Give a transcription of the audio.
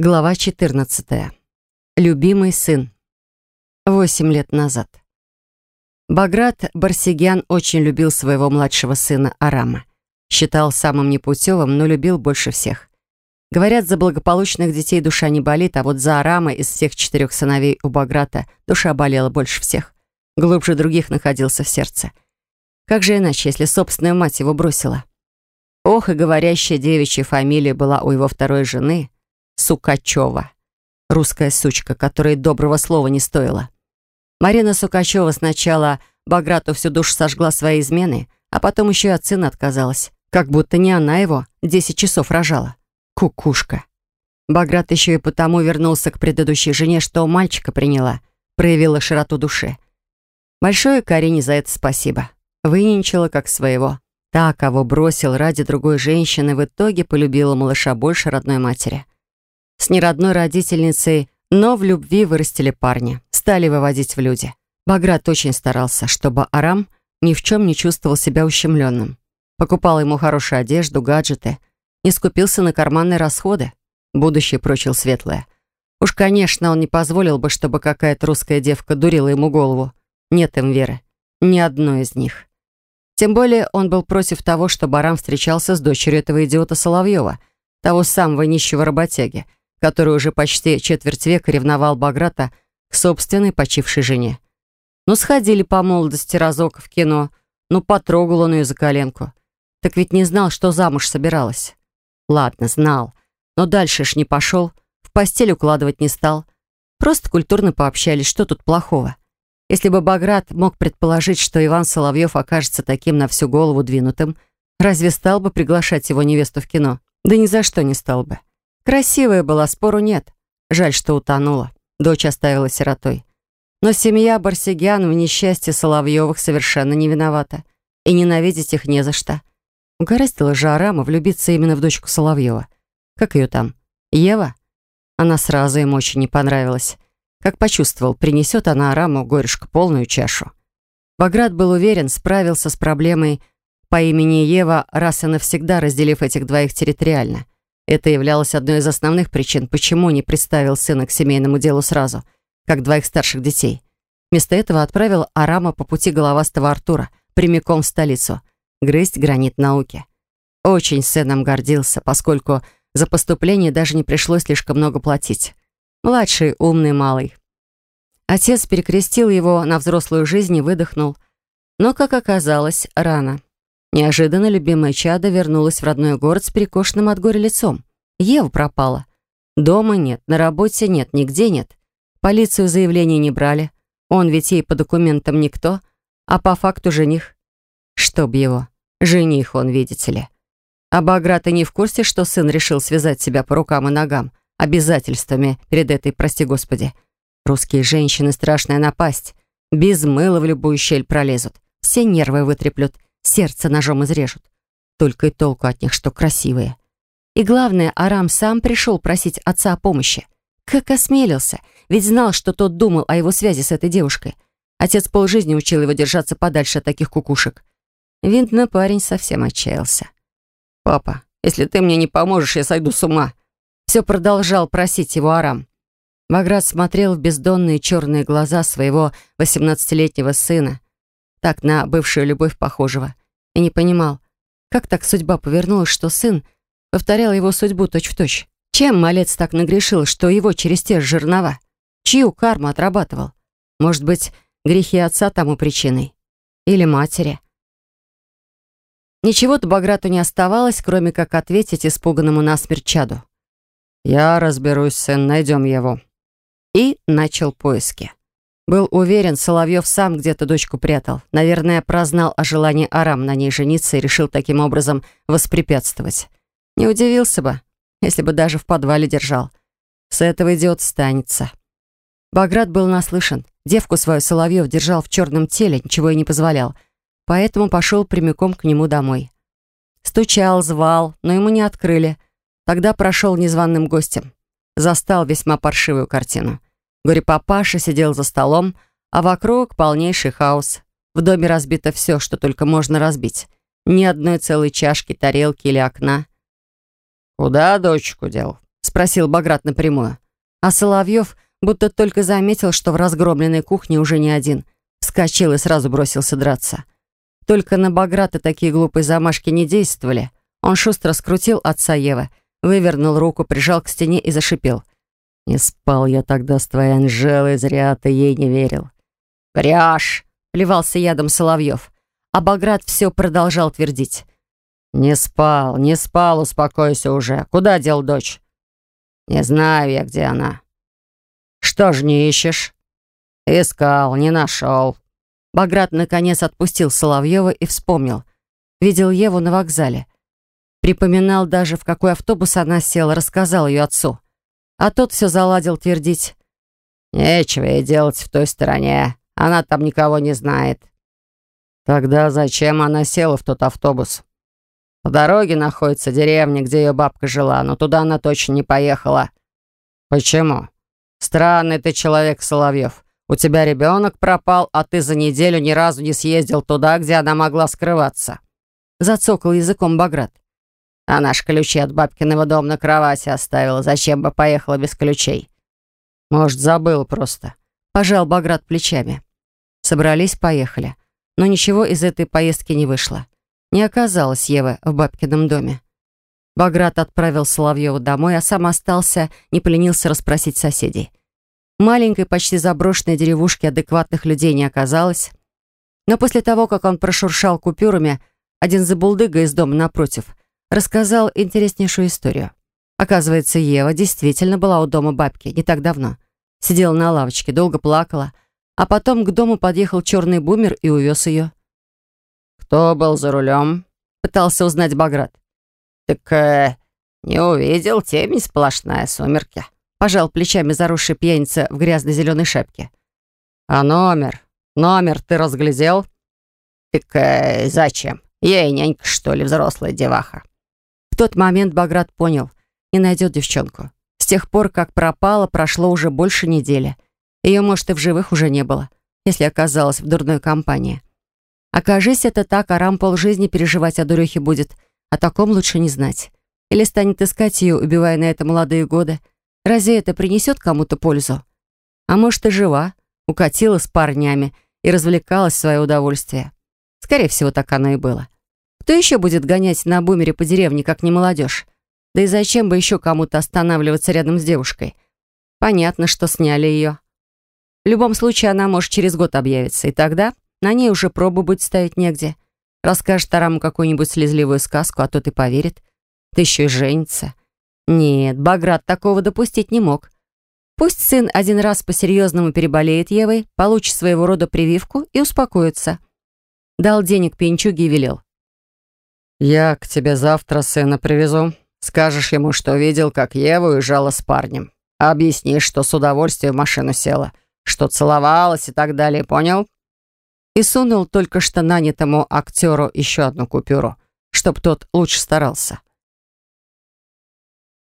Глава 14. Любимый сын. Восемь лет назад. Баграт Барсигян очень любил своего младшего сына Арама. Считал самым непутевым, но любил больше всех. Говорят, за благополучных детей душа не болит, а вот за Арама из всех четырех сыновей у Баграта душа болела больше всех. Глубже других находился в сердце. Как же иначе, если собственная мать его бросила? Ох, и говорящая девичья фамилия была у его второй жены — Сукачева. Русская сучка, которой доброго слова не стоила. Марина Сукачева сначала Баграту всю душу сожгла свои измены, а потом еще и от сына отказалась. Как будто не она его десять часов рожала. Кукушка. Баграт еще и потому вернулся к предыдущей жене, что мальчика приняла, проявила широту души. Большое Карине за это спасибо. Выненчила как своего. Та, кого бросил ради другой женщины, в итоге полюбила малыша больше родной матери с неродной родительницей, но в любви вырастили парня, стали выводить в люди. Баграт очень старался, чтобы Арам ни в чем не чувствовал себя ущемленным. Покупал ему хорошую одежду, гаджеты, не скупился на карманные расходы. Будущее прочил светлое. Уж, конечно, он не позволил бы, чтобы какая-то русская девка дурила ему голову. Нет им веры. Ни одной из них. Тем более он был против того, чтобы Арам встречался с дочерью этого идиота Соловьева, того самого нищего работяги, который уже почти четверть века ревновал Баграта к собственной почившей жене. Ну, сходили по молодости разок в кино, ну, потрогал он ее за коленку. Так ведь не знал, что замуж собиралась. Ладно, знал, но дальше ж не пошел, в постель укладывать не стал. Просто культурно пообщались, что тут плохого. Если бы Баграт мог предположить, что Иван Соловьев окажется таким на всю голову двинутым, разве стал бы приглашать его невесту в кино? Да ни за что не стал бы. Красивая была, спору нет. Жаль, что утонула. Дочь оставила сиротой. Но семья Барсигян в несчастье Соловьевых совершенно не виновата. И ненавидеть их не за что. Угораздила же Арама влюбиться именно в дочку Соловьева. Как ее там? Ева? Она сразу ему очень не понравилась. Как почувствовал, принесет она Араму горюшка полную чашу. Баграт был уверен, справился с проблемой по имени Ева, раз и навсегда разделив этих двоих территориально – это являлось одной из основных причин, почему не представил сына к семейному делу сразу, как двоих старших детей. Вместо этого отправил Арама по пути головастого Артура прямиком в столицу, грызть гранит науки. Очень сыном гордился, поскольку за поступление даже не пришлось слишком много платить. Младший, умный, малый. Отец перекрестил его на взрослую жизнь и выдохнул. Но, как оказалось, рано. Неожиданно любимая чада вернулась в родной город с перекошенным от горя лицом. Ева пропала. Дома нет, на работе нет, нигде нет. Полицию заявление не брали. Он ведь ей по документам никто, а по факту жених. Чтоб его. Жених он, видите ли. А Баграт и не в курсе, что сын решил связать себя по рукам и ногам, обязательствами перед этой, прости господи. Русские женщины — страшная напасть. Без мыла в любую щель пролезут. Все нервы вытреплют — сердце ножом изрежут. Только и толку от них, что красивые. И главное, Арам сам пришел просить отца о помощи. Как осмелился, ведь знал, что тот думал о его связи с этой девушкой. Отец полжизни учил его держаться подальше от таких кукушек. Видно, парень совсем отчаялся. «Папа, если ты мне не поможешь, я сойду с ума». Все продолжал просить его Арам. Баграт смотрел в бездонные черные глаза своего восемнадцатилетнего сына, так на бывшую любовь похожего, и не понимал, как так судьба повернулась, что сын повторял его судьбу точь-в-точь. Точь. Чем малец так нагрешил, что его через те жернова? Чью карму отрабатывал? Может быть, грехи отца тому причиной? Или матери? Ничего-то Баграту не оставалось, кроме как ответить испуганному насмерть чаду. «Я разберусь, сын, найдем его». И начал поиски. Был уверен, Соловьев сам где-то дочку прятал. Наверное, прознал о желании Арам на ней жениться и решил таким образом воспрепятствовать. Не удивился бы, если бы даже в подвале держал. С этого идиот станется. Баграт был наслышан. Девку свою Соловьев держал в черном теле, ничего ей не позволял. Поэтому пошел прямиком к нему домой. Стучал, звал, но ему не открыли. Тогда прошел незваным гостем. Застал весьма паршивую картину. Горе-папаша сидел за столом, а вокруг полнейший хаос. В доме разбито все, что только можно разбить. Ни одной целой чашки, тарелки или окна. «Куда дочку дел?» — спросил Баграт напрямую. А Соловьев, будто только заметил, что в разгромленной кухне уже не один, вскочил и сразу бросился драться. Только на Баграта такие глупые замашки не действовали. Он шустро скрутил отца Евы, вывернул руку, прижал к стене и зашипел. «Не спал я тогда с твоей Анжелой, зря ты ей не верил». «Врешь!» — плевался ядом Соловьев. А Баграт все продолжал твердить. «Не спал, не спал, успокойся уже. Куда дел дочь?» «Не знаю я, где она». «Что ж не ищешь?» «Искал, не нашел». Баграт наконец отпустил Соловьева и вспомнил. Видел Еву на вокзале. Припоминал даже, в какой автобус она села, рассказал ее отцу. А тот все заладил твердить. «Нечего ей делать в той стороне. Она там никого не знает». «Тогда зачем она села в тот автобус?» По дороге находится деревня, где ее бабка жила, но туда она точно не поехала. Почему? Странный ты человек, Соловьев. У тебя ребенок пропал, а ты за неделю ни разу не съездил туда, где она могла скрываться. Зацокал языком Баграт. А наш ключи от бабкиного дома на кровати оставила. Зачем бы поехала без ключей? Может, забыл просто. Пожал Баграт плечами. Собрались, поехали. Но ничего из этой поездки не вышло. Не оказалось Евы в бабкином доме. Баграт отправил Соловьева домой, а сам остался, не поленился расспросить соседей. В маленькой, почти заброшенной деревушке адекватных людей не оказалось. Но после того, как он прошуршал купюрами, один забулдыга из дома напротив рассказал интереснейшую историю. Оказывается, Ева действительно была у дома бабки не так давно. Сидела на лавочке, долго плакала, а потом к дому подъехал черный бумер и увез ее. «Кто был за рулем?» — пытался узнать Баграт. «Так э, не увидел, темень сплошная, сумерки», — пожал плечами заросший пьяница в грязной зеленой шапке. «А номер? Номер ты разглядел?» «Так э, зачем? Ей нянька, что ли, взрослая деваха?» Тот момент Баграт понял, не найдет девчонку. С тех пор, как пропала, прошло уже больше недели. Ее, может, и в живых уже не было, если оказалась в дурной компании. Окажись это так, Арам полжизни переживать о дурехе будет. О таком лучше не знать. Или станет искать ее, убивая на это молодые годы. Разве это принесет кому-то пользу? А может, и жива, укатила с парнями и развлекалась в свое удовольствие. Скорее всего, так оно и было. Кто еще будет гонять на бумере по деревне, как не молодежь? Да и зачем бы еще кому-то останавливаться рядом с девушкой? Понятно, что сняли ее. В любом случае, она может через год объявиться, и тогда на ней уже пробу будет ставить негде. Расскажет Тараму какую-нибудь слезливую сказку, а тот и поверит. Ты еще и женится. Нет, Баграт такого допустить не мог. Пусть сын один раз по-серьезному переболеет Евой, получит своего рода прививку и успокоится. Дал денег пенчуге и велел. «Я к тебе завтра сына привезу. Скажешь ему, что видел, как Ева уезжала с парнем. Объяснишь, что с удовольствием в машину села, что целовалась и так далее, понял?» и сунул только что нанятому актеру еще одну купюру, чтоб тот лучше старался.